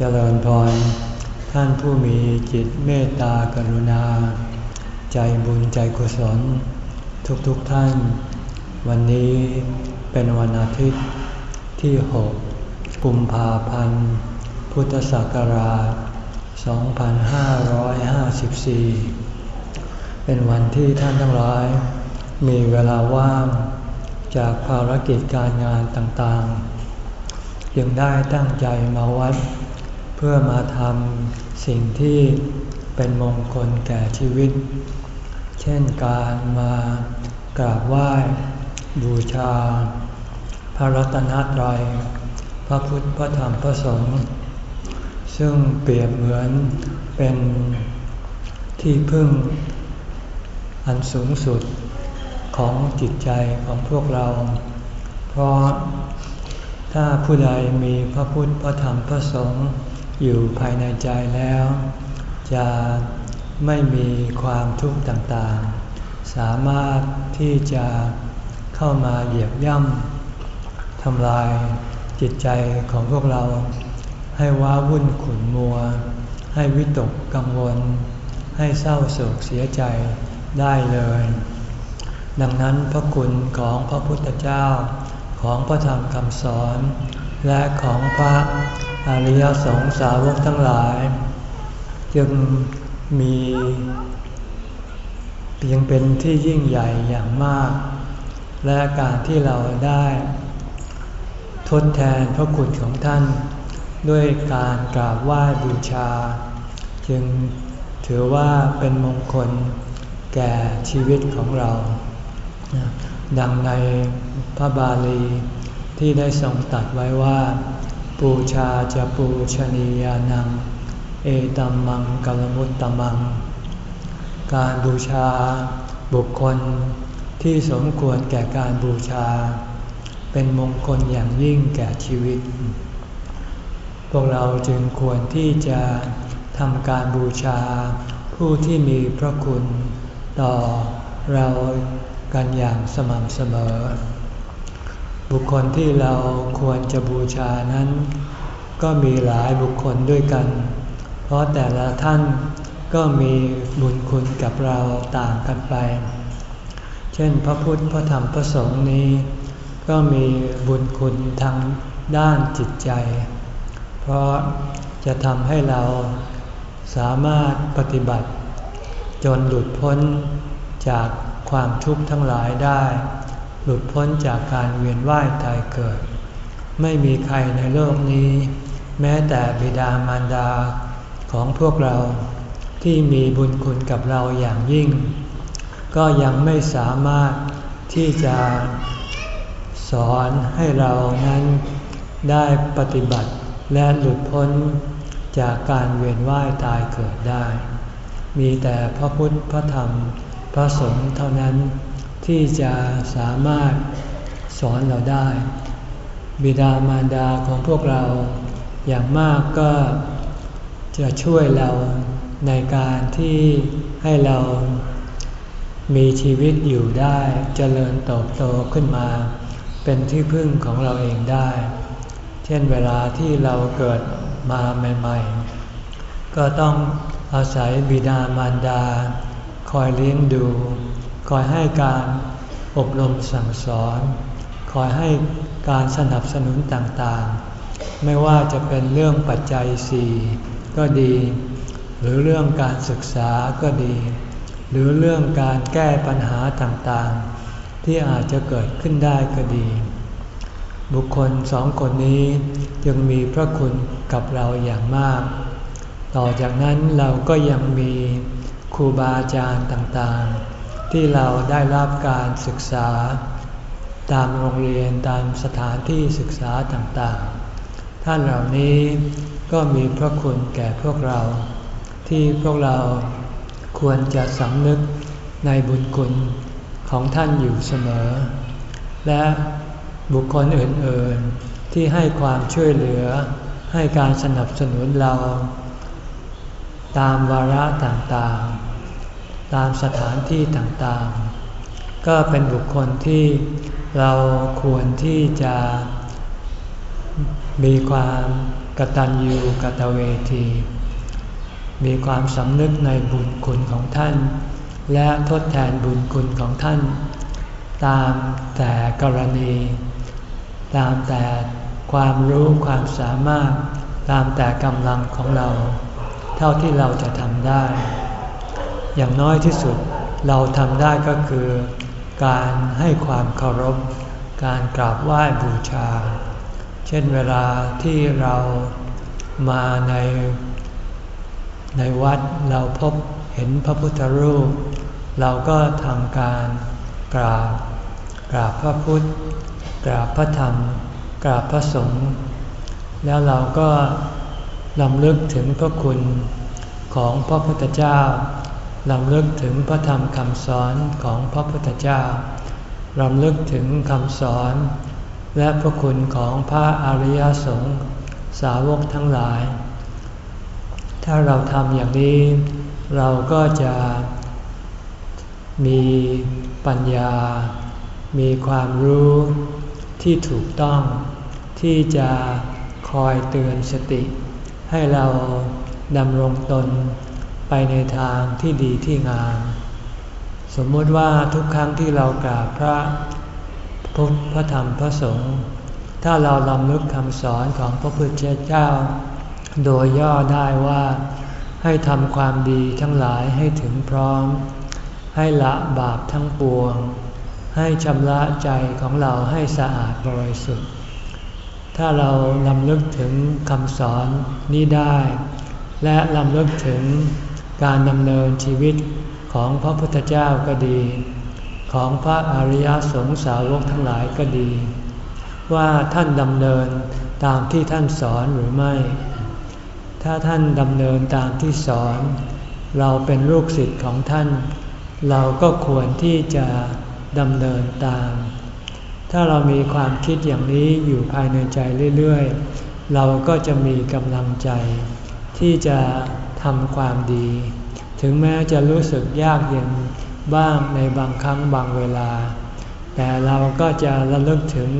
เจริญพร ท่านผู้มีจิตเมตตากรุณา ใจบุญใจกุศล ทุกๆทท่าน วันนี้เป็นวันอาทิตย์ที่ 6 กุมภาพันธ์ พุทธศักราช 2554 เป็นวันที่ท่านทั้งหลาย มีเวลาว่างจากภารกิจการงานต่างๆ ยังได้ตั้งใจมาวัด เพื่อมาทำสิ่งที่เป็นมงคลแก่ชีวิต เช่นการมากราบไหว้บูชา พระรัตนตรัย พระพุทธพระธรรมพระสงฆ์ซึ่งเปรียบเหมือนเป็นที่พึ่งอันสูงสุดของจิตใจของพวกเรา เพราะถ้าผู้ใดมีพระพุทธพระธรรมพระสงฆ์ อยู่ภายในใจแล้ว จะไม่มีความทุกข์ต่างๆ สามารถที่จะเข้ามาเหยียบย่ำทำลายจิตใจของพวกเรา ให้ว้าวุ่นขุนมัว ให้วิตกกังวล ให้เศร้าโศกเสียใจได้เลย ดังนั้นพระคุณของพระพุทธเจ้าของพระธรรมคำสอน และของพระ อริยสงสาวกทั้งหลาย จึงมีเพียงเป็นที่ยิ่งใหญ่อย่างมาก และการที่เราได้ ทดแทนพระคุณของท่าน ด้วยการกราบไหว้บูชา จึงถือว่าเป็นมงคลแก่ชีวิตของเรา ดังในพระบาลีที่ได้ทรงตัดไว้ว่า ปูชาจะปูชนียานัง เอตัมมังกลมุตตมัง การบูชาบุคคลที่สมควรแก่การบูชา เป็นมงคลอย่างยิ่งแก่ชีวิต พวกเราจึงควรที่จะทำการบูชาผู้ที่มีพระคุณต่อเรากันอย่างสม่ำเสมอ บุคคลที่เราควรจะบูชานั้น ก็มีหลายบุคคลด้วยกัน เพราะแต่ละท่านก็มีบุญคุณกับเราต่างกันไป เช่นพระพุทธพระธรรมพระสงฆ์นี้ ก็มีบุญคุณทางด้านจิตใจ เพราะจะทำให้เราสามารถปฏิบัติ จนหลุดพ้นจากความทุกข์ทั้งหลายได้ หลุดพ้นจากการเวียนว่ายตายเกิด ไม่มีใครในโลกนี้ แม้แต่บิดามารดาของพวกเราที่มีบุญคุณกับเราอย่างยิ่ง ก็ยังไม่สามารถที่จะสอนให้เรานั้นได้ปฏิบัติและหลุดพ้นจากการเวียนว่ายตายเกิดได้ มีแต่พระพุทธพระธรรมพระสงฆ์เท่านั้น ที่จะสามารถสอนเราได้ บิดามารดาของพวกเราอย่างมากก็จะช่วยเราในการที่ให้เรามีชีวิตอยู่ได้จเจริญเติบโตขึ้นมา เป็นที่พึ่งของเราเองได้ เช่นเวลาที่เราเกิดมาใหม่ ๆ ก็ต้องอาศัยบิดามารดา คอยเลี้ยงดู คอยให้การอบรมสั่งสอน คอยให้การสนับสนุนต่างๆ ไม่ว่าจะเป็นเรื่องปัจจัยสี่ก็ดี หรือเรื่องการศึกษาก็ดี หรือเรื่องการแก้ปัญหาต่างๆ ที่อาจจะเกิดขึ้นได้ก็ดี บุคคลสองคนนี้จึงมีพระคุณกับเราอย่างมาก ต่อจากนั้นเราก็ยังมีครูบาอาจารย์ต่างๆ ที่เราได้รับการศึกษา ตามโรงเรียนตามสถานที่ศึกษาต่างๆ ท่านเหล่านี้ก็มีพระคุณแก่พวกเรา ที่พวกเราควรจะสำนึกในบุญคุณของท่านอยู่เสมอ และบุคคลอื่นๆ ที่ให้ความช่วยเหลือให้การสนับสนุนเรา ตามวาระต่างๆ ตามสถานที่ต่างๆ ก็เป็นบุคคลที่เราควรที่จะมีความกตัญญูกตเวที มีความสำนึกในบุญคุณของท่าน และทดแทนบุญคุณของท่าน ตามแต่กรณี ตามแต่ความรู้ความสามารถตามแต่กำลังของเรา เท่าที่เราจะทำได้ อย่างน้อยที่สุดเราทำได้ก็คือ การให้ความเคารพ การกราบไหว้บูชา เช่นเวลาที่เรามาใน ในวัดเราพบเห็นพระพุทธรูป เราก็ทำการกราบ กราบพระพุทธ กราบพระธรรม กราบพระสงฆ์แล้วเราก็ลำลึกถึงพระคุณของพระพุทธเจ้า ลำลึกถึงพระธรรมคำสอนของพระพุทธเจ้าลำลึกถึงคำสอน และพระคุณของพระอริยสงฆ์สาวกทั้งหลาย ถ้าเราทำอย่างนี้ เราก็จะมีปัญญา มีความรู้ที่ถูกต้องที่จะคอยเตือนสติ ให้เราดำรงตน ไปในทางที่ดีที่งาม สมมติว่าทุกครั้งที่เรากราบพระพุทธพระธรรมพระสงฆ์ถ้าเราลำลึกคำสอนของพระพุทธเจ้า โดยย่อได้ว่า ให้ทำความดีทั้งหลายให้ถึงพร้อม ให้ละบาปทั้งปวง ให้ชำระใจของเราให้สะอาดบริสุทธิ์ ถ้าเราลำลึกถึงคำสอนนี้ได้ และลำลึกถึง การดำเนินชีวิตของพระพุทธเจ้าก็ดี ของพระอริยสงสาวกทั้งหลายก็ดี ว่าท่านดำเนินตามที่ท่านสอนหรือไม่ ถ้าท่านดำเนินตามที่สอน เราเป็นลูกศิษย์ของท่าน เราก็ควรที่จะดำเนินตาม ถ้าเรามีความคิดอย่างนี้อยู่ภายในใจเรื่อย ๆ เราก็จะมีกำลังใจ ที่จะ ทำความดี ถึงแม้จะรู้สึกยากเย็นบ้างในบางครั้งบางเวลา แต่เราก็จะระลึกถึง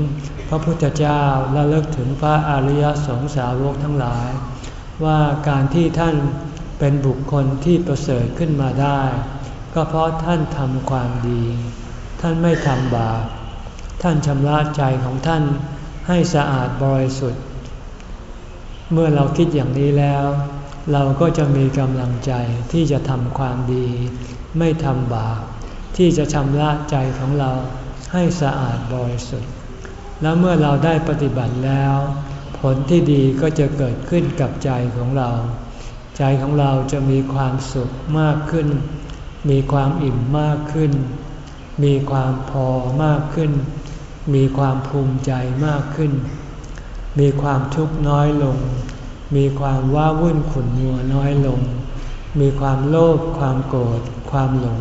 พระพุทธเจ้าระลึกถึงพระอริยสงสาวกทั้งหลาย ว่าการที่ท่านเป็นบุคคลที่ประเสริฐขึ้นมาได้ ก็เพราะท่านทำความดี ท่านไม่ทำบาปท่านชำระใจของท่านให้สะอาดบริสุทธิ์ เมื่อเราคิดอย่างนี้แล้ว เราก็จะมีกำลังใจที่จะทำความดี ไม่ทำบาปที่จะชำระใจของเราให้สะอาดบริสุทธิ์ แล้วเมื่อเราได้ปฏิบัติแล้ว ผลที่ดีก็จะเกิดขึ้นกับใจของเรา ใจของเราจะมีความสุขมากขึ้น มีความอิ่มมากขึ้น มีความพอมากขึ้น มีความภูมิใจมากขึ้น มีความทุกข์น้อยลง มีความว้าวุ่นขุ่นมัวน้อยลง มีความโลภความโกรธความหลง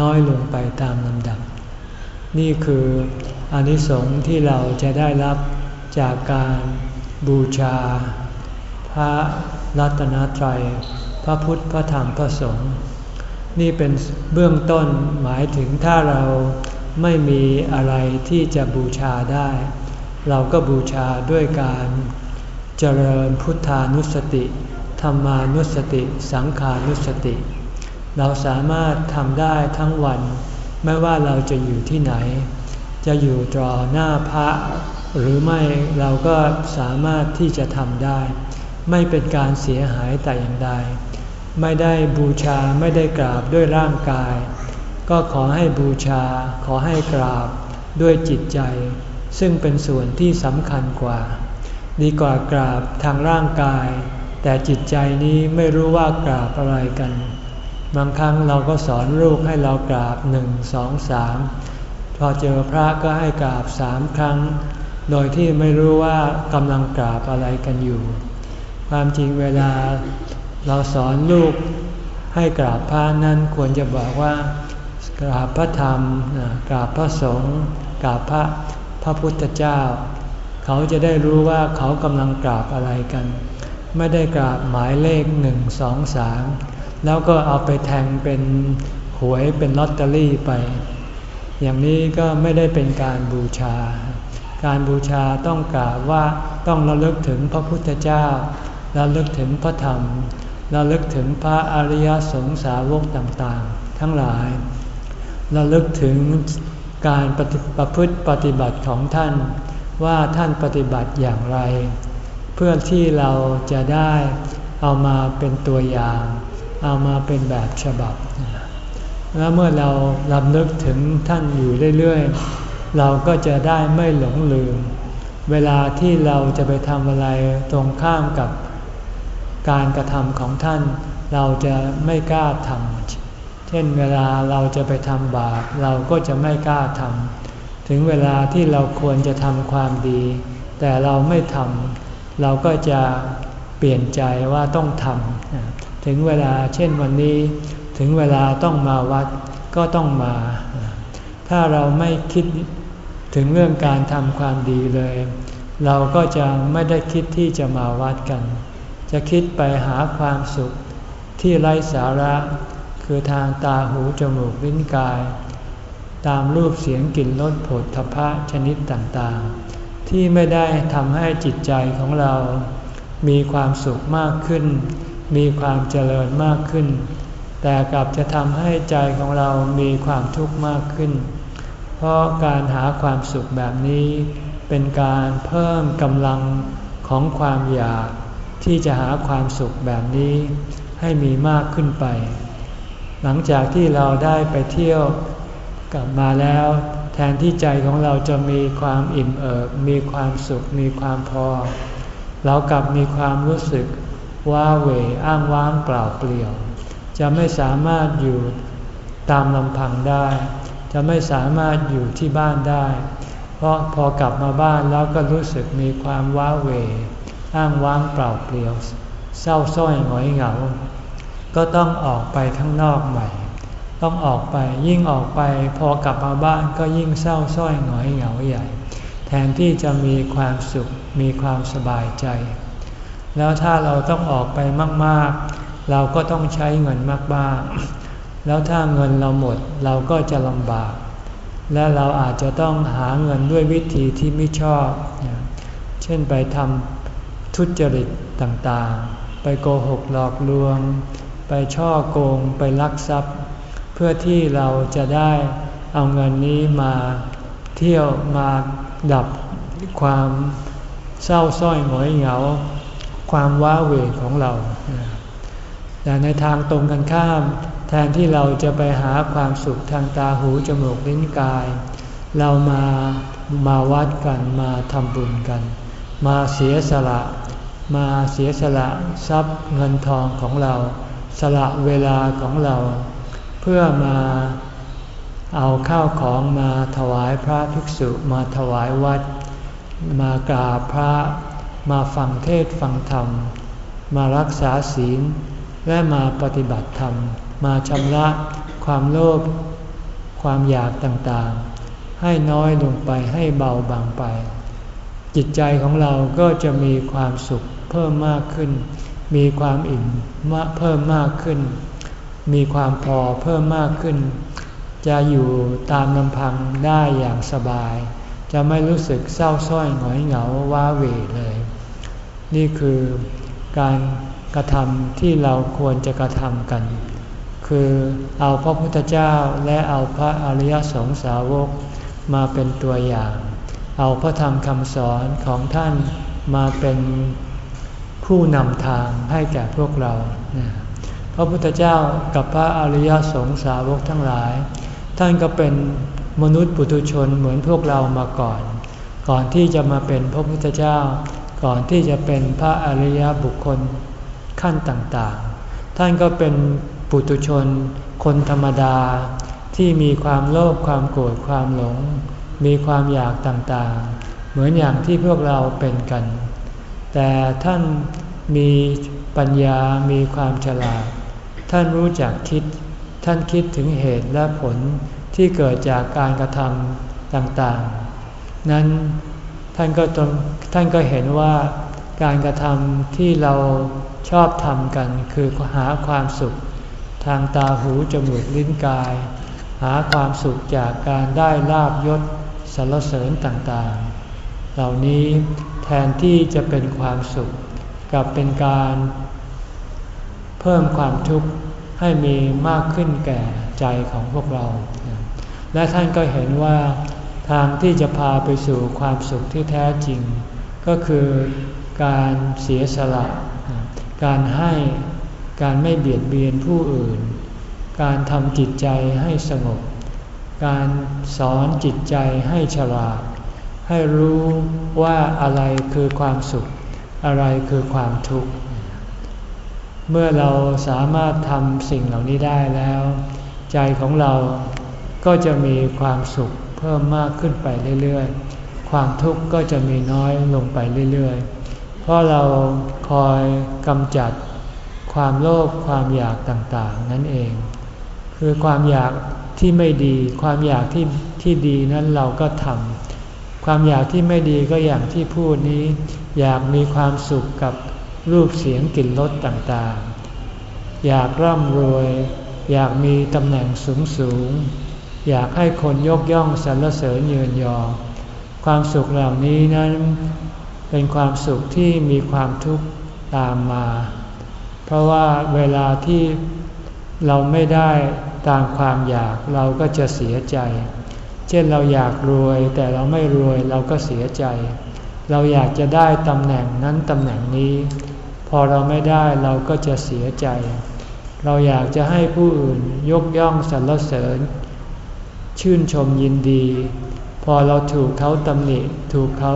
น้อยลงไปตามลำดับ นี่คืออนิสงส์ที่เราจะได้รับจากการบูชา พระรัตนตรัย พระพุทธพระธรรมพระสงฆ์นี่เป็นเบื้องต้นหมายถึงถ้าเราไม่มีอะไรที่จะบูชาได้ เราก็บูชาด้วยการ เจริญพุทธานุสติ ธรรมานุสติ สังขานุสติ เราสามารถทำได้ทั้งวัน ไม่ว่าเราจะอยู่ที่ไหน จะอยู่ตรอหน้าพระ หรือไม่เราก็สามารถที่จะทำได้ ไม่เป็นการเสียหายแต่อย่างใด ไม่ได้บูชาไม่ได้กราบด้วยร่างกาย ก็ขอให้บูชา ขอให้กราบด้วยจิตใจ ซึ่งเป็นส่วนที่สำคัญกว่า ดีกว่ากราบทางร่างกาย แต่จิตใจนี้ไม่รู้ว่ากราบอะไรกัน บางครั้งเราก็สอนลูกให้เรากราบหนึ่งสองสามพอเจอพระก็ให้กราบสามครั้ง โดยที่ไม่รู้ว่ากำลังกราบอะไรกันอยู่ ความจริงเวลาเราสอนลูกให้กราบพระนั้นควรจะบอกว่ากราบพระธรรมกราบพระสงฆ์กราบพระพระพุทธเจ้า เขาจะได้รู้ว่าเขากำลังกราบอะไรกัน ไม่ได้กราบหมายเลขหนึ่งสองสามแล้วก็เอาไปแทงเป็นหวยเป็นลอตเตอรี่ไป อย่างนี้ก็ไม่ได้เป็นการบูชา การบูชาต้องกราบว่าต้องระลึกถึงพระพุทธเจ้าระลึกถึงพระธรรมระลึกถึงพระอริยสงสาวกต่างๆ ทั้งหลายระลึกถึงการประพฤติปฏิบัติของท่าน ว่าท่านปฏิบัติอย่างไร เพื่อที่เราจะได้เอามาเป็นตัวอย่าง เอามาเป็นแบบฉบับ แล้วเมื่อเราลำลึกถึงท่านอยู่เรื่อยๆ เราก็จะได้ไม่หลงลืม เวลาที่เราจะไปทำอะไรตรงข้ามกับการกระทำของท่าน เราจะไม่กล้าทำเช่นเวลาเราจะไปทำบาปเราก็จะไม่กล้าทำ ถึงเวลาที่เราควรจะทำความดี แต่เราไม่ทำเราก็จะเปลี่ยนใจว่าต้องทำถึงเวลาเช่นวันนี้ ถึงเวลาต้องมาวัดก็ต้องมา ถ้าเราไม่คิดถึงเรื่องการทำความดีเลย เราก็จะไม่ได้คิดที่จะมาวัดกัน จะคิดไปหาความสุขที่ไร้สาระ คือทางตาหูจมูกลิ้นกาย ตามรูปเสียงกลิ่นรสผลทพะชนิดต่างๆ ที่ไม่ได้ทำให้จิตใจของเรา มีความสุขมากขึ้น มีความเจริญมากขึ้น แต่กลับจะทำให้ใจของเรามีความทุกข์มากขึ้น เพราะการหาความสุขแบบนี้ เป็นการเพิ่มกำลังของความอยากที่จะหาความสุขแบบนี้ให้มีมากขึ้นไป หลังจากที่เราได้ไปเที่ยว กลับมาแล้วแทนที่ใจของเราจะมีความอิ่มเอิบมีความสุขมีความพอ เรากลับมีความรู้สึกว่าเหวอ้างว้างเปล่าเปลี่ยว จะไม่สามารถอยู่ตามลำพังได้ จะไม่สามารถอยู่ที่บ้านได้ เพราะพอกลับมาบ้านแล้วก็รู้สึกมีความว้าเหวอ้างว้างเปล่าเปลี่ยว เศร้าส้อยหงอยเหงา ก็ต้องออกไปข้างนอกใหม่ ต้องออกไปยิ่งออกไปพอกลับมาบ้านก็ยิ่งเศร้าส้อยหงอยเหงาใหญ่ แทนที่จะมีความสุขมีความสบายใจ แล้วถ้าเราต้องออกไปมากๆ เราก็ต้องใช้เงินมากๆ แล้วถ้าเงินเราหมดเราก็จะลำบาก และเราอาจจะต้องหาเงินด้วยวิธีที่ไม่ชอบ เช่นไปทำทุจริตต่างๆ ไปโกหกหลอกลวง ไปช่อโกงไปลักทรัพย์ พื่อที่เราจะได้เอาเงินนี้มาเที่ยวมาดับความเศร้าส้อยหงอยเหงา ความว้าเหวของเรา แต่ในทางตรงกันข้าม แทนที่เราจะไปหาความสุขทางตาหูจมูกลิ้นกาย เรามามาวัดกันมาทำบุญกัน มาเสียสละ มาเสียสละทรัพย์เงินทองของเรา สละเวลาของเรา เพื่อมาเอาข้าวของมาถวายพระภิกษุมาถวายวัด มากราบพระมาฟังเทศฟังธรรม มารักษาศีล และมาปฏิบัติธรรม มาชำระความโลภความอยากต่างๆ ให้น้อยลงไปให้เบาบางไป จิตใจของเราก็จะมีความสุขเพิ่มมากขึ้น มีความอิ่มเพิ่มมากขึ้น มีความพอเพิ่มมากขึ้น จะอยู่ตามลำพังได้อย่างสบาย จะไม่รู้สึกเศร้าส้อยหงอยเหงาว้าเหวเลย นี่คือการกระทำที่เราควรจะกระทำกัน คือเอาพระพุทธเจ้าและเอาพระอริยสงสาวกมาเป็นตัวอย่าง เอาพระธรรมคำสอนของท่านมาเป็นผู้นำทางให้แก่พวกเรา พระพุทธเจ้ากับพระอริยสงสาวกทั้งหลาย ท่านก็เป็นมนุษย์ปุถุชนเหมือนพวกเรามาก่อน ก่อนที่จะมาเป็นพระพุทธเจ้า ก่อนที่จะเป็นพระอริยบุคคลขั้นต่างๆ ท่านก็เป็นปุถุชน คนธรรมดาที่มีความโลภความโกรธความหลง มีความอยากต่างๆ เหมือนอย่างที่พวกเราเป็นกัน แต่ท่านมีปัญญามีความฉลาด ท่านรู้จักคิด ท่านคิดถึงเหตุและผลที่เกิดจากการกระทำต่างๆ นั้นท่านก็ท่านก็เห็นว่าการกระทำที่เราชอบทำกันคือหาความสุข ทางตาหูจมูกลิ้นกาย หาความสุขจากการได้ลาบยศสรรเสริญต่างๆ เหล่านี้แทนที่จะเป็นความสุข กับเป็นการ เพิ่มความทุกข์ให้มีมากขึ้นแก่ใจของพวกเรา และท่านก็เห็นว่าทางที่จะพาไปสู่ความสุขที่แท้จริง ก็คือการเสียสละ การให้การไม่เบียดเบียนผู้อื่น การทำจิตใจให้สงบ การสอนจิตใจให้ฉลาด ให้รู้ว่าอะไรคือความสุข อะไรคือความทุกข์ เมื่อเราสามารถทำสิ่งเหล่านี้ได้แล้ว ใจของเราก็จะมีความสุขเพิ่มมากขึ้นไปเรื่อยๆ ความทุกข์ก็จะมีน้อยลงไปเรื่อยๆ เพราะเราคอยกำจัดความโลภความอยากต่างๆ นั่นเอง คือความอยากที่ไม่ดี ความอยากที่ที่ดีนั้นเราก็ทำความอยากที่ไม่ดีก็อย่างที่พูดนี้ อยากมีความสุขกับ รูปเสียงกลิ่นรสต่างๆ อยากร่ำรวย อยากมีตำแหน่งสูงสูงอยากให้คนยกย่องสรรเสริญเยือนยอ ความสุขเหล่านี้นั้นเป็นความสุขที่มีความทุกข์ตามมา เพราะว่าเวลาที่เราไม่ได้ตามความอยากเราก็จะเสียใจ เช่นเราอยากรวยแต่เราไม่รวยเราก็เสียใจ เราอยากจะได้ตำแหน่งนั้นตำแหน่งนี้ พอเราไม่ได้เราก็จะเสียใจ เราอยากจะให้ผู้อื่นยกย่องสรรเสริญ ชื่นชมยินดี พอเราถูกเขาตำหนิ ถูกเขา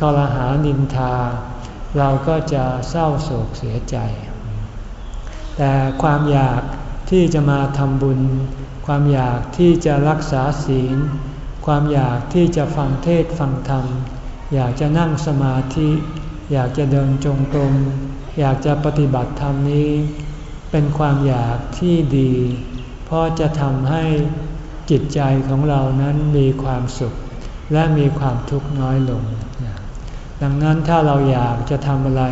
คารหานินทา เราก็จะเศร้าโศกเสียใจ แต่ความอยากที่จะมาทำบุญ ความอยากที่จะรักษาศีล ความอยากที่จะฟังเทศฟังธรรม อยากจะนั่งสมาธิ อยากจะเดินจงกรม อยากจะปฏิบัติธรรมนี้ เป็นความอยากที่ดี เพราะจะทำให้จิตใจของเรานั้นมีความสุข และมีความทุกข์น้อยลง ดังนั้นถ้าเราอยากจะทำอะไร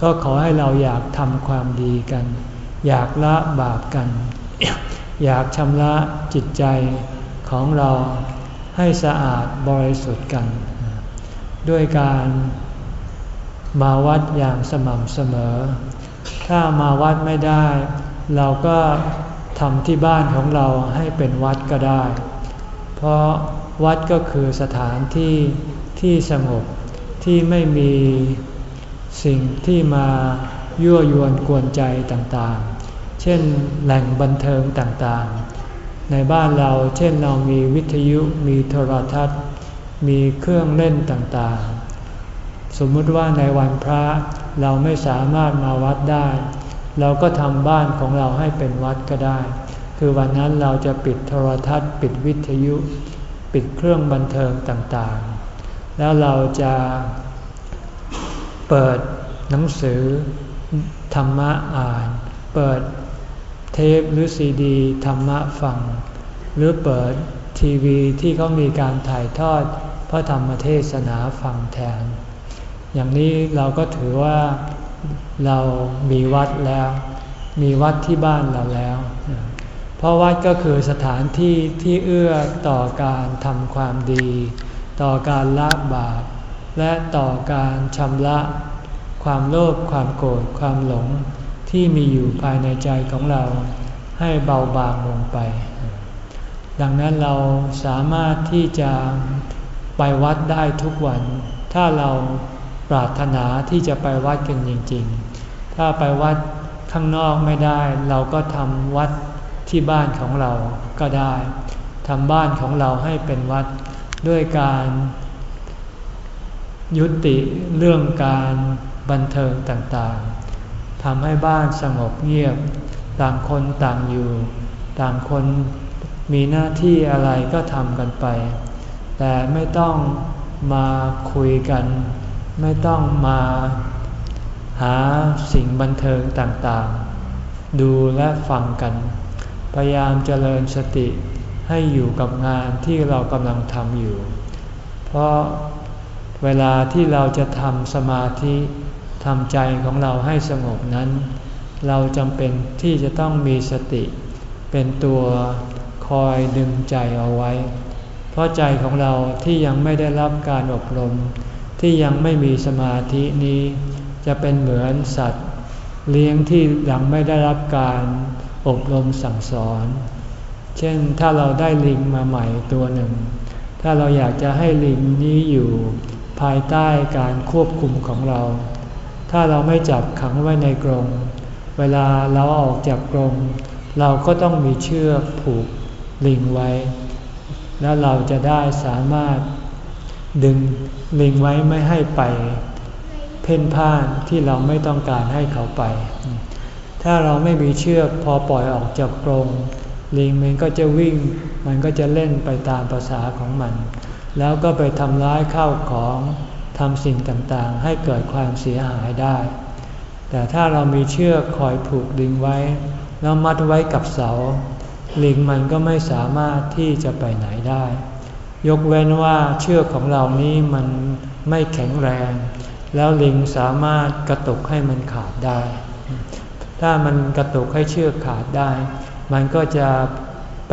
ก็ขอให้เราอยากทำความดีกัน อยากละบาปกัน อยากชำระจิตใจของเราให้สะอาดบริสุทธิ์กัน ด้วยการ มาวัดอย่างสม่ำเสมอ ถ้ามาวัดไม่ได้ เราก็ทำที่บ้านของเราให้เป็นวัดก็ได้ เพราะวัดก็คือสถานที่ที่สงบที่ไม่มีสิ่งที่มายั่วยวนกวนใจต่างๆ เช่นแหล่งบันเทิงต่างๆ ในบ้านเราเช่นเรามีวิทยุมีโทรทัศน์ มีเครื่องเล่นต่างๆ สมมุติว่าในวันพระเราไม่สามารถมาวัดได้ เราก็ทำบ้านของเราให้เป็นวัดก็ได้ คือวันนั้นเราจะปิดโทรทัศน์ ปิดวิทยุ ปิดเครื่องบันเทิงต่างๆ แล้วเราจะเปิดหนังสือธรรมะอ่าน เปิดเทปหรือซีดีธรรมะฟัง หรือเปิดทีวีที่เขามีการถ่ายทอดพระธรรมเทศนาฟังแทน อย่างนี้เราก็ถือว่าเรามีวัดแล้ว มีวัดที่บ้านเราแล้ว เพราะวัดก็คือสถานที่ที่เอื้อต่อการทำความดี ต่อการละบาปและต่อการชำระความโลภความโกรธความหลงที่มีอยู่ภายในใจของเราให้เบาบางลงไป ดังนั้นเราสามารถที่จะไปวัดได้ทุกวัน ถ้าเรา ปรารถนาที่จะไปวัดกันจริงๆ ถ้าไปวัดข้างนอกไม่ได้ เราก็ทำวัดที่บ้านของเราก็ได้ทำบ้านของเราให้เป็นวัดด้วยการยุติเรื่องการบันเทิงต่างๆ ทำให้บ้านสงบเงียบ ต่างคนต่างอยู่ ต่างคนมีหน้าที่อะไรก็ทำกันไป แต่ไม่ต้องมาคุยกัน ไม่ต้องมาหาสิ่งบันเทิงต่างๆ ดูและฟังกัน พยายามเจริญสติให้อยู่กับงานที่เรากำลังทำอยู่ เพราะเวลาที่เราจะทำสมาธิทำใจของเราให้สงบนั้น เราจำเป็นที่จะต้องมีสติ เป็นตัวคอยดึงใจเอาไว้ เพราะใจของเราที่ยังไม่ได้รับการอบรม ที่ยังไม่มีสมาธินี้ จะเป็นเหมือนสัตว์ เลี้ยงที่ยังไม่ได้รับการอบรมสั่งสอน เช่นถ้าเราได้ลิงมาใหม่ตัวหนึ่ง ถ้าเราอยากจะให้ลิงนี้อยู่ภายใต้การควบคุมของเรา ถ้าเราไม่จับขังไว้ในกรง เวลาเราออกจากกรง เราก็ต้องมีเชือกผูกลิงไว้ แล้วเราจะได้สามารถ ดึงลิงไว้ไม่ให้ไป เพ่นพ่านที่เราไม่ต้องการให้เขาไป ถ้าเราไม่มีเชือกพอปล่อยออกจากกรงลิงมันก็จะวิ่ง มันก็จะเล่นไปตามภาษาของมัน แล้วก็ไปทำร้ายข้าวของทำสิ่งต่างๆ ให้เกิดความเสียหายได้ แต่ถ้าเรามีเชือกคอยผูกลิงไว้ แล้วมัดไว้กับเสา ลิงมันก็ไม่สามารถที่จะไปไหนได้ ยกเว้นว่าเชือกของเรานี้มันไม่แข็งแรง แล้วลิงสามารถกระตุกให้มันขาดได้ ถ้ามันกระตุกให้เชือกขาดได้ มันก็จะไป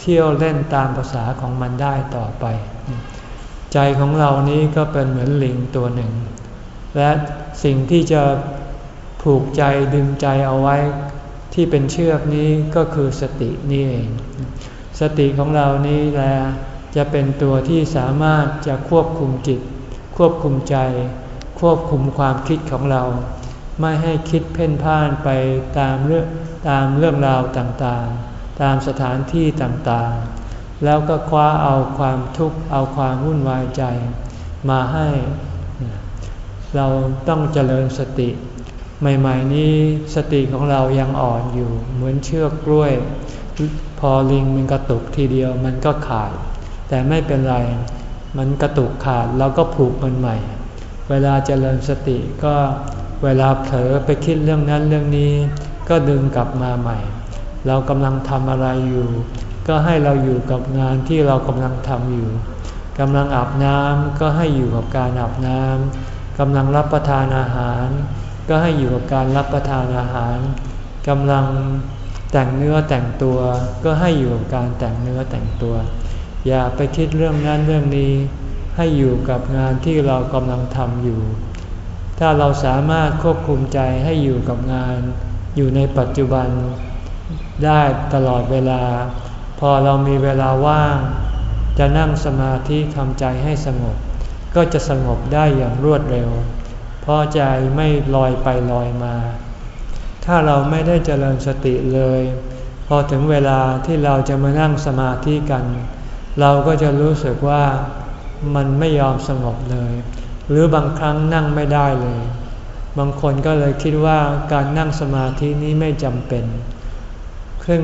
เที่ยวเล่นตามภาษาของมันได้ต่อไป ใจของเรานี้ก็เป็นเหมือนลิงตัวหนึ่ง และสิ่งที่จะผูกใจดึงใจเอาไว้ที่เป็นเชือกนี้ก็คือสตินี่เอง สติของเรานี้แหละ จะเป็นตัวที่สามารถจะควบคุมจิต ควบคุมใจ ควบคุมความคิดของเรา ไม่ให้คิดเพ่นพ่านไปตามเรื่องตามเรื่องราวต่างๆ ตามสถานที่ต่างๆ แล้วก็คว้าเอาความทุกข์เอาความวุ่นวายใจ มาให้ เราต้องเจริญสติ ใหม่ๆนี้สติของเรายังอ่อนอยู่ เหมือนเชือกกล้วย พอลิงมันกระตุกทีเดียวมันก็ขาด แต่ไม่เป็นไร มันกระตุกขาดเราก็ผูกมันใหม่ เวลาเจริญสติก็เวลาเผลอไปคิดเรื่องนั้นเรื่องนี้ ก็ดึงกลับมาใหม่ เรากำลังทำอะไรอยู่ ก็ให้เราอยู่กับงานที่เรากำลังทำอยู่กำลังอาบน้ำก็ให้อยู่กับการอาบน้ำกำลังรับประทานอาหาร ก็ให้อยู่กับการรับประทานอาหารกำลังแต่งเนื้อแต่งตัว ก็ให้อยู่กับการแต่งเนื้อแต่งตัว อย่าไปคิดเรื่องนั้นเรื่องนี้ ให้อยู่กับงานที่เรากำลังทำอยู่ ถ้าเราสามารถควบคุมใจให้อยู่กับงาน อยู่ในปัจจุบัน ได้ตลอดเวลา พอเรามีเวลาว่าง จะนั่งสมาธิทำใจให้สงบ ก็จะสงบได้อย่างรวดเร็ว เพราะใจไม่ลอยไปลอยมา ถ้าเราไม่ได้เจริญสติเลย พอถึงเวลาที่เราจะมานั่งสมาธิกัน เราก็จะรู้สึกว่ามันไม่ยอมสงบเลย หรือบางครั้งนั่งไม่ได้เลย บางคนก็เลยคิดว่าการนั่งสมาธินี้ไม่จำเป็น ซึ่ง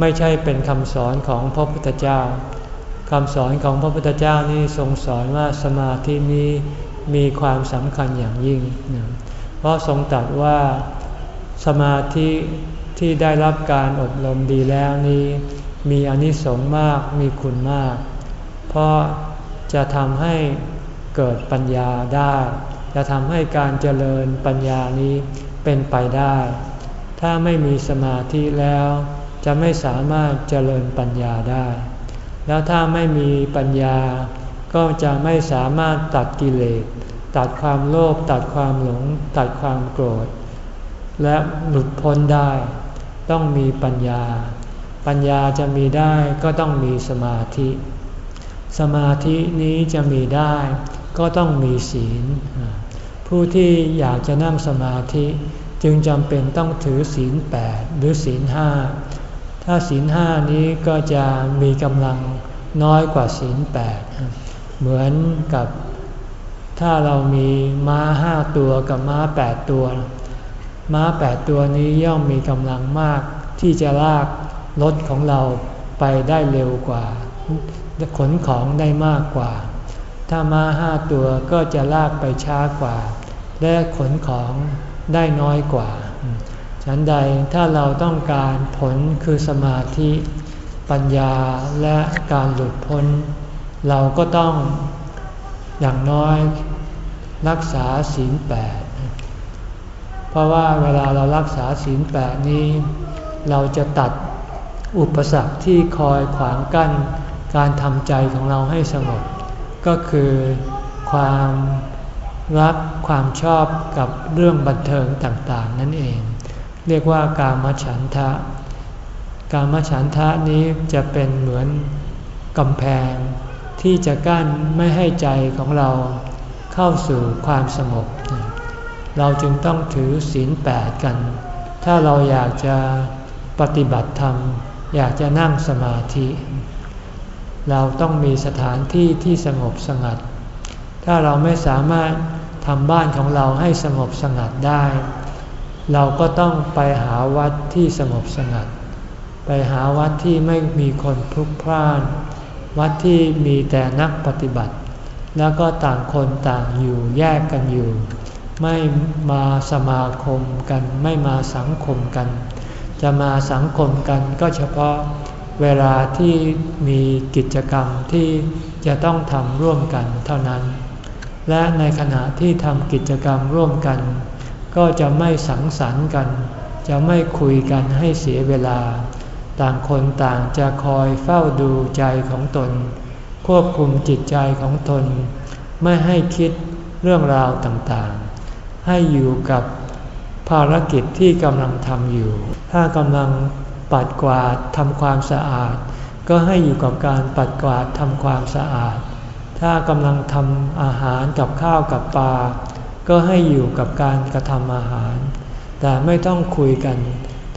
ไม่ใช่เป็นคำสอนของพระพุทธเจ้าคำสอนของพระพุทธเจ้านี่ทรงสอนว่าสมาธินี้มีความสำคัญอย่างยิ่ง เพราะทรงตรัสว่าสมาธิที่ได้รับการอบรมดีแล้วนี้ มีอนิสงส์มากมีคุณมาก เพราะจะทำให้เกิดปัญญาได้ จะทำให้การเจริญปัญญานี้เป็นไปได้ ถ้าไม่มีสมาธิแล้ว จะไม่สามารถเจริญปัญญาได้ แล้วถ้าไม่มีปัญญา ก็จะไม่สามารถตัดกิเลส ตัดความโลภตัดความหลง ตัดความโกรธ และหลุดพ้นได้ ต้องมีปัญญา ปัญญาจะมีได้ก็ต้องมีสมาธิ สมาธินี้จะมีได้ก็ต้องมีศีล ผู้ที่อยากจะนั่งสมาธิจึงจำเป็นต้องถือศีลแปดหรือศีลห้าถ้าศีลห้านี้ก็จะมีกำลังน้อยกว่าศีลแปดเหมือนกับถ้าเรามีม้าห้าตัวกับม้าแปดตัว ม้าแปดตัวนี้ย่อมมีกำลังมากที่จะลาก รถของเราไปได้เร็วกว่า ขนของได้มากกว่า ถ้ามาห้าตัวก็จะลากไปช้ากว่า และขนของได้น้อยกว่า ฉันใดถ้าเราต้องการผลคือสมาธิ ปัญญาและการหลุดพ้น เราก็ต้องอย่างน้อยรักษาศีลแปดเพราะว่าเวลาเรารักษาศีลแปดนี้ เราจะตัด อุปสรรคที่คอยขวางกั้นการทำใจของเราให้สงบ ก็คือความรักความชอบกับเรื่องบันเทิงต่างๆ นั่นเอง เรียกว่าการมฉันทะ การมฉันทะนี้จะเป็นเหมือนกำแพง ที่จะกั้นไม่ให้ใจของเราเข้าสู่ความสงบ เราจึงต้องถือศีลแปดกัน ถ้าเราอยากจะปฏิบัติธรรม อยากจะนั่งสมาธิ เราต้องมีสถานที่ที่สงบสงัด ถ้าเราไม่สามารถทำบ้านของเราให้สงบสงัดได้ เราก็ต้องไปหาวัดที่สงบสงัด ไปหาวัดที่ไม่มีคนพลุกพล่าน วัดที่มีแต่นักปฏิบัติ แล้วก็ต่างคนต่างอยู่แยกกันอยู่ ไม่มาสมาคมกันไม่มาสังคมกัน จะมาสังคมกันก็เฉพาะเวลาที่มีกิจกรรมที่จะต้องทำร่วมกันเท่านั้น และในขณะที่ทำกิจกรรมร่วมกัน ก็จะไม่สังสรรค์กัน จะไม่คุยกันให้เสียเวลา ต่างคนต่างจะคอยเฝ้าดูใจของตน ควบคุมจิตใจของตน ไม่ให้คิดเรื่องราวต่างๆ ให้อยู่กับ ภารกิจที่กำลังทำอยู่ ถ้ากำลังปัดกวาดทำความสะอาด ก็ให้อยู่กับการปัดกวาดทำความสะอาด ถ้ากำลังทำอาหารกับข้าวกับปลา ก็ให้อยู่กับการกระทำอาหาร แต่ไม่ต้องคุยกัน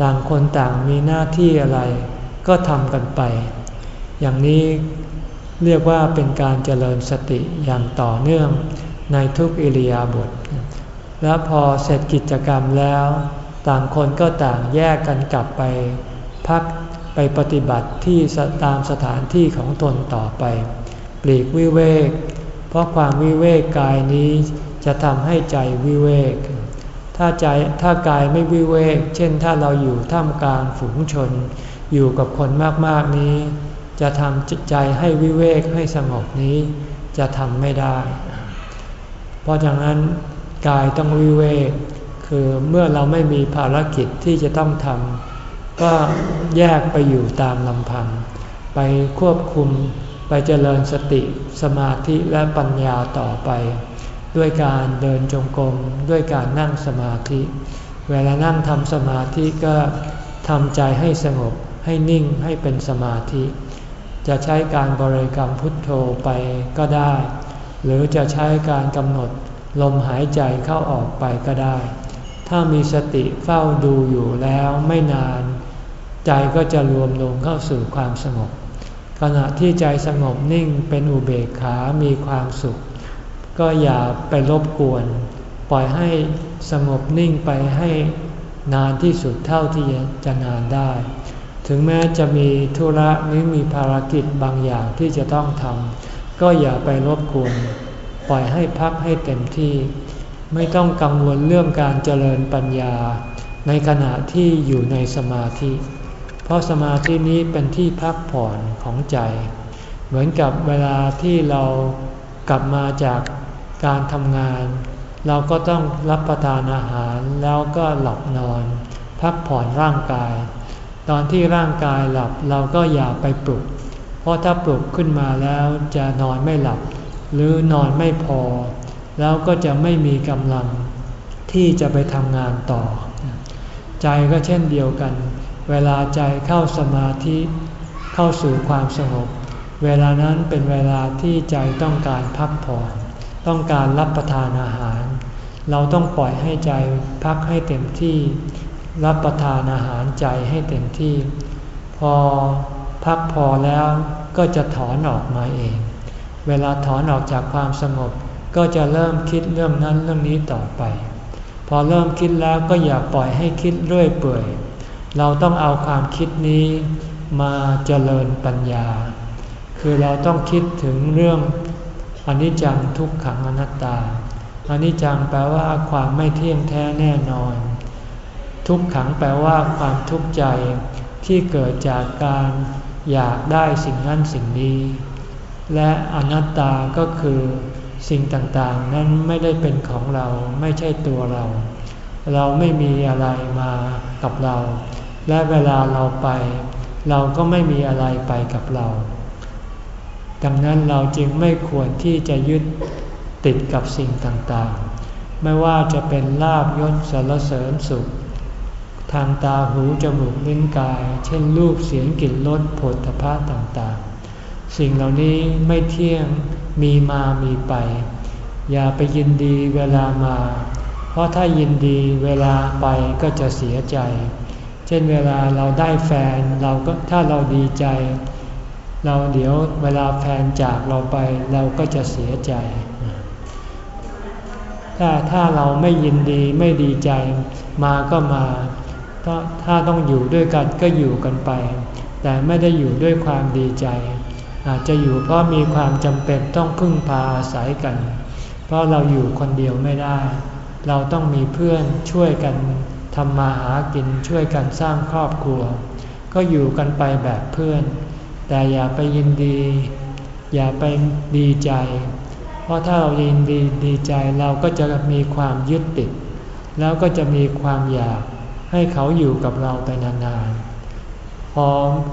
ต่างคนต่างมีหน้าที่อะไร ก็ทำกันไป อย่างนี้เรียกว่าเป็นการเจริญสติอย่างต่อเนื่องในทุกอิริยาบถ และพอเสร็จกิจกรรมแล้ว ต่างคนก็ต่างแยกกันกลับไป พักไปปฏิบัติที่ตามสถานที่ของตนต่อไป ปลีกวิเวก เพราะความวิเวกกายนี้จะทำให้ใจวิเวก ถ้าใจถ้ากายไม่วิเวก เช่นถ้าเราอยู่ท่ามกลางฝูงชน อยู่กับคนมากๆนี้ จะทำจิตใจให้วิเวกให้สงบนี้ จะทำไม่ได้ เพราะฉะนั้น กายต้องวิเวกคือเมื่อเราไม่มีภารกิจที่จะต้องทำก็แยกไปอยู่ตามลำพัง ไปควบคุมไปเจริญสติสมาธิและปัญญาต่อไป ด้วยการเดินจงกรมด้วยการนั่งสมาธิ เวลานั่งทำสมาธิก็ทำใจให้สงบให้นิ่งให้เป็นสมาธิ จะใช้การบริกรรมพุทโธไปก็ได้ หรือจะใช้การกำหนด ลมหายใจเข้าออกไปก็ได้ ถ้ามีสติเฝ้าดูอยู่แล้วไม่นาน ใจก็จะรวมลงเข้าสู่ความสงบ ขณะที่ใจสงบนิ่งเป็นอุเบกขามีความสุข ก็อย่าไปรบกวน ปล่อยให้สงบนิ่งไปให้นานที่สุดเท่าที่จะนานได้ ถึงแม้จะมีธุระหรือมีภารกิจบางอย่างที่จะต้องทำก็อย่าไปรบกวน ปล่อยให้พักให้เต็มที่ ไม่ต้องกังวลเรื่องการเจริญปัญญา ในขณะที่อยู่ในสมาธิ เพราะสมาธินี้เป็นที่พักผ่อนของใจ เหมือนกับเวลาที่เรากลับมาจากการทำงาน เราก็ต้องรับประทานอาหารแล้วก็หลับนอน พักผ่อนร่างกาย ตอนที่ร่างกายหลับเราก็อย่าไปปลุก เพราะถ้าปลุกขึ้นมาแล้วจะนอนไม่หลับ หรือนอนไม่พอ แล้วก็จะไม่มีกำลังที่จะไปทำงานต่อ ใจก็เช่นเดียวกัน เวลาใจเข้าสมาธิเข้าสู่ความสงบ เวลานั้นเป็นเวลาที่ใจต้องการพักผ่อน ต้องการรับประทานอาหาร เราต้องปล่อยให้ใจพักให้เต็มที่ รับประทานอาหารใจให้เต็มที่ พอพักพอแล้วก็จะถอนออกมาเอง เวลาถอนออกจากความสงบ ก็จะเริ่มคิดเรื่องนั้นเรื่องนี้ต่อไป พอเริ่มคิดแล้วก็อย่าปล่อยให้คิดเรื่อยเปื่อย เราต้องเอาความคิดนี้มาเจริญปัญญา คือเราต้องคิดถึงเรื่องอนิจจังทุกขังอนัตตาอนิจจังแปลว่าความไม่เที่ยงแท้แน่นอน ทุกขังแปลว่าความทุกข์ใจที่เกิดจากการอยากได้สิ่งนั้นสิ่งนี้ และอนัตตาก็คือสิ่งต่างๆ นั้นไม่ได้เป็นของเราไม่ใช่ตัวเรา เราไม่มีอะไรมากับเรา และเวลาเราไป เราก็ไม่มีอะไรไปกับเรา ดังนั้นเราจึงไม่ควรที่จะยึดติดกับสิ่งต่างๆ ไม่ว่าจะเป็นลาบยศสารเสริญสุข ทางตาหูจมูกลิ้นกาย เช่นรูปเสียงกลิ่นรสผลพะต่างๆ สิ่งเหล่านี้ไม่เที่ยงมีมามีไป อย่าไปยินดีเวลามา เพราะถ้ายินดีเวลาไปก็จะเสียใจ เช่นเวลาเราได้แฟนเราก็ถ้าเราดีใจ เราเดี๋ยวเวลาแฟนจากเราไปเราก็จะเสียใจ ถ้าถ้าเราไม่ยินดีไม่ดีใจมาก็มาถ้าต้องอยู่ด้วยกันก็อยู่กันไป แต่ไม่ได้อยู่ด้วยความดีใจ อาจจะอยู่เพราะมีความจำเป็นต้องพึ่งพาอาศัยกัน เพราะเราอยู่คนเดียวไม่ได้ เราต้องมีเพื่อนช่วยกันทำมาหากินช่วยกันสร้างครอบครัว ก็อยู่กันไปแบบเพื่อน แต่อย่าไปยินดี อย่าไปดีใจ เพราะถ้าเรายินดีดีใจเราก็จะมีความยึดติด แล้วก็จะมีความอยากให้เขาอยู่กับเราไปนานๆพอ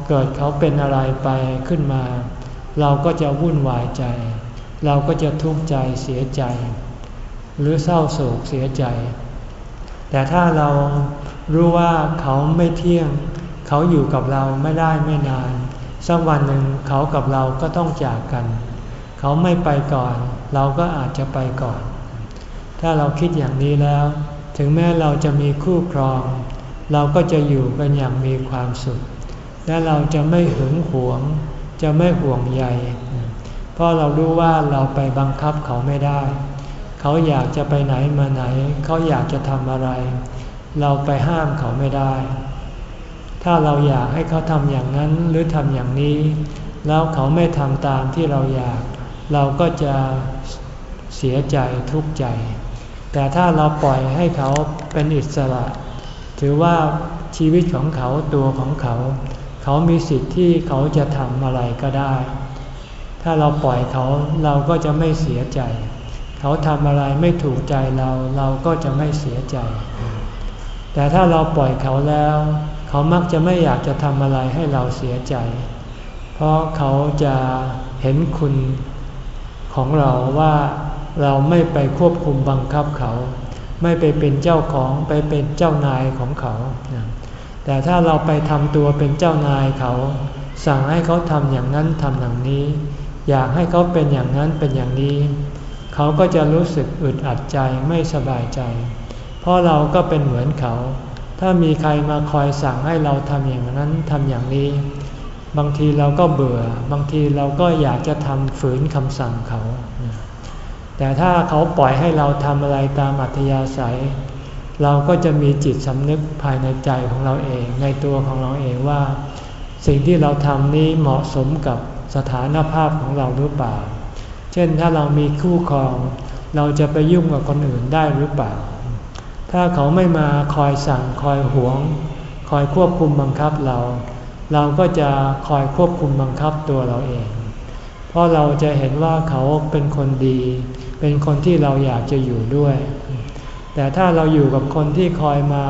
เกิดเขาเป็นอะไรไปขึ้นมา เราก็จะวุ่นวายใจ เราก็จะทุกข์ใจเสียใจ หรือเศร้าโศกเสียใจ แต่ถ้าเรารู้ว่าเขาไม่เที่ยง เขาอยู่กับเราไม่ได้ไม่นาน สักวันหนึ่งเขากับเราก็ต้องจากกัน เขาไม่ไปก่อน เราก็อาจจะไปก่อน ถ้าเราคิดอย่างนี้แล้ว ถึงแม้เราจะมีคู่ครอง เราก็จะอยู่กันอย่างมีความสุข และเราจะไม่หึงหวง จะไม่ห่วงใยเพราะเรารู้ว่าเราไปบังคับเขาไม่ได้ เขาอยากจะไปไหนมาไหน เขาอยากจะทำอะไร เราไปห้ามเขาไม่ได้ ถ้าเราอยากให้เขาทำอย่างนั้นหรือทำอย่างนี้ แล้วเขาไม่ทำตามที่เราอยาก เราก็จะเสียใจทุกข์ใจ แต่ถ้าเราปล่อยให้เขาเป็นอิสระ ถือว่าชีวิตของเขาตัวของเขา เขามีสิทธิ์ที่เขาจะทำอะไรก็ได้ ถ้าเราปล่อยเขาเราก็จะไม่เสียใจ เขาทำอะไรไม่ถูกใจเราเราก็จะไม่เสียใจ แต่ถ้าเราปล่อยเขาแล้ว เขามักจะไม่อยากจะทำอะไรให้เราเสียใจ เพราะเขาจะเห็นคุณของเราว่าเราไม่ไปควบคุมบังคับเขา ไม่ไปเป็นเจ้าของไปเป็นเจ้านายของเขา แต่ถ้าเราไปทำตัวเป็นเจ้านายเขา สั่งให้เขาทำอย่างนั้นทำอย่างนี้ อยากให้เขาเป็นอย่างนั้นเป็นอย่างนี้ เขาก็จะรู้สึกอึดอัดใจไม่สบายใจ เพราะเราก็เป็นเหมือนเขา ถ้ามีใครมาคอยสั่งให้เราทำอย่างนั้นทำอย่างนี้ บางทีเราก็เบื่อ บางทีเราก็อยากจะทำฝืนคำสั่งเขา แต่ถ้าเขาปล่อยให้เราทำอะไรตามอัธยาศัย เราก็จะมีจิตสำนึกภายในใจของเราเอง ในตัวของเราเองว่า สิ่งที่เราทำนี้เหมาะสมกับสถานภาพของเราหรือเปล่า เช่นถ้าเรามีคู่ครอง เราจะไปยุ่งกับคนอื่นได้หรือเปล่า ถ้าเขาไม่มาคอยสั่งคอยหวง คอยควบคุมบังคับเรา เราก็จะคอยควบคุมบังคับตัวเราเอง เพราะเราจะเห็นว่าเขาเป็นคนดี เป็นคนที่เราอยากจะอยู่ด้วย แต่ถ้าเราอยู่กับคนที่คอยมา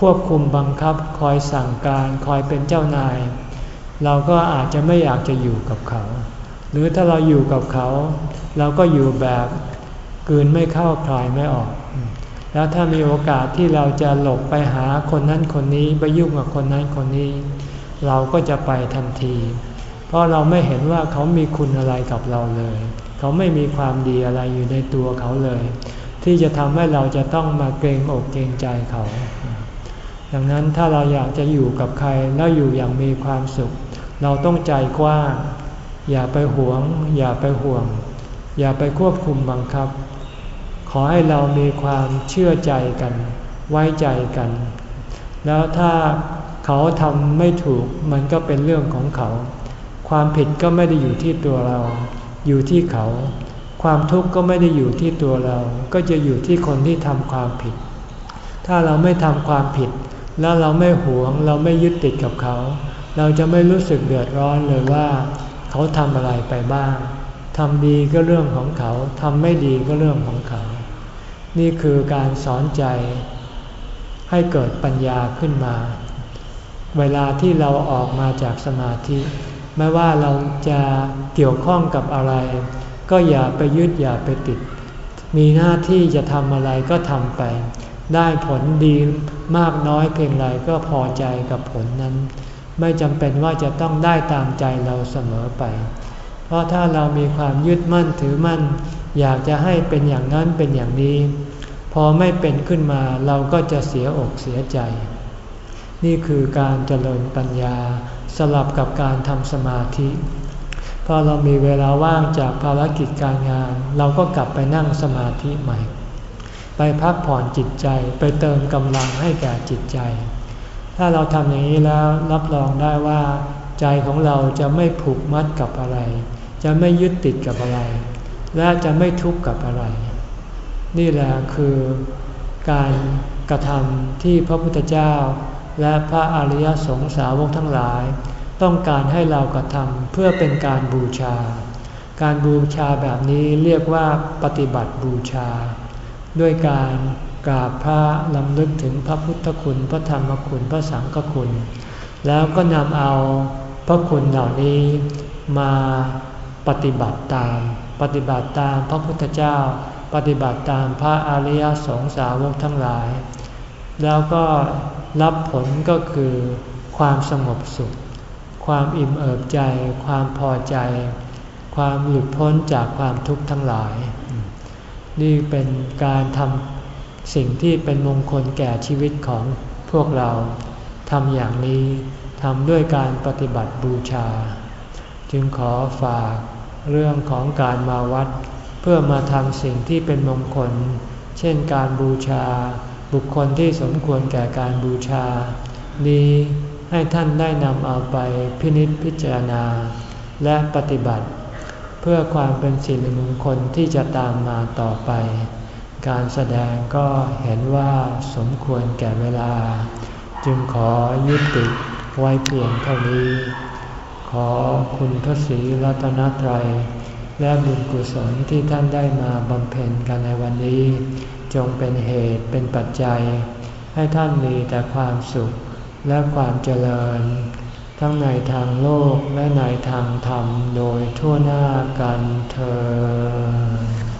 ควบคุมบังคับ คอยสั่งการคอยเป็นเจ้านาย เราก็อาจจะไม่อยากจะอยู่กับเขา หรือถ้าเราอยู่กับเขา เราก็อยู่แบบกืนไม่เข้าคลายไม่ออก แล้วถ้ามีโอกาสที่เราจะหลบไปหาคนนั้นคนนี้ไปยุ่งกับคนนั้นคนนี้ เราก็จะไปทันที เพราะเราไม่เห็นว่าเขามีคุณอะไรกับเราเลย เขาไม่มีความดีอะไรอยู่ในตัวเขาเลย ที่จะทำให้เราจะต้องมาเกรงอกเกรงใจเขา ดังนั้นถ้าเราอยากจะอยู่กับใครแล้วอยู่อย่างมีความสุข เราต้องใจกว้างอย่าไปหวง อย่าไปห่วง อย่าไปควบคุมบังคับ ขอให้เรามีความเชื่อใจกัน ไว้ใจกัน แล้วถ้าเขาทำไม่ถูกมันก็เป็นเรื่องของเขา ความผิดก็ไม่ได้อยู่ที่ตัวเรา อยู่ที่เขา ความทุกข์ก็ไม่ได้อยู่ที่ตัวเรา ก็จะอยู่ที่คนที่ทำความผิด ถ้าเราไม่ทำความผิด แล้วเราไม่หวง เราไม่ยึดติดกับเขา เราจะไม่รู้สึกเดือดร้อนเลยว่า เขาทำอะไรไปบ้างทำดีก็เรื่องของเขา ทำไม่ดีก็เรื่องของเขา นี่คือการสอนใจ ให้เกิดปัญญาขึ้นมา เวลาที่เราออกมาจากสมาธิ ไม่ว่าเราจะเกี่ยวข้องกับอะไร ก็อย่าไปยึดอย่าไปติด มีหน้าที่จะทำอะไรก็ทำไป ได้ผลดีมากน้อยเพียงไรก็พอใจกับผลนั้น ไม่จำเป็นว่าจะต้องได้ตามใจเราเสมอไป เพราะถ้าเรามีความยึดมั่นถือมั่น อยากจะให้เป็นอย่างนั้นเป็นอย่างนี้ พอไม่เป็นขึ้นมาเราก็จะเสียอกเสียใจ นี่คือการเจริญปัญญาสลับกับการทำสมาธิ พอเรามีเวลาว่างจากภารกิจการงาน เราก็กลับไปนั่งสมาธิใหม่ ไปพักผ่อนจิตใจไปเติมกำลังให้แก่จิตใจ ถ้าเราทำอย่างนี้แล้วรับรองได้ว่า ใจของเราจะไม่ผูกมัดกับอะไร จะไม่ยึดติดกับอะไร และจะไม่ทุกข์กับอะไร นี่แหละคือการกระทำที่พระพุทธเจ้า และพระอริยสงสาวกทั้งหลาย ต้องการให้เรากระทำเพื่อเป็นการบูชา การบูชาแบบนี้เรียกว่าปฏิบัติบูชา ด้วยการกราบพระลำลึกถึงพระพุทธคุณ พระธรรมคุณ พระสังฆคุณ แล้วก็นำเอาพระคุณเหล่านี้มาปฏิบัติตาม ปฏิบัติตามพระพุทธเจ้า ปฏิบัติตามพระอริยสงสาวกทั้งหลาย แล้วก็รับผลก็คือความสงบสุข ความอิ่มเอิบใจ ความพอใจ ความหลุดพ้นจากความทุกข์ทั้งหลาย นี่เป็นการทำสิ่งที่เป็นมงคลแก่ชีวิตของพวกเราทำอย่างนี้ทำด้วยการปฏิบัติบูชา จึงขอฝากเรื่องของการมาวัด เพื่อมาทำสิ่งที่เป็นมงคล เช่นการบูชา บุคคลที่สมควรแก่การบูชา นี้ ให้ท่านได้นำเอาไปพินิจพิจารณา และปฏิบัติ เพื่อความเป็นสิริมงคลที่จะตามมาต่อไป การแสดงก็เห็นว่าสมควรแก่เวลา จึงขอยุติไว้เพียงเท่านี้ ขอคุณพระศรีรัตนตรัย และบุญกุศลที่ท่านได้มาบำเพ็ญกันในวันนี้ จงเป็นเหตุเป็นปัจจัย ให้ท่านมีแต่ความสุข และความเจริญ ทั้งในทางโลกและในทางธรรมโดยทั่วหน้ากันเธอ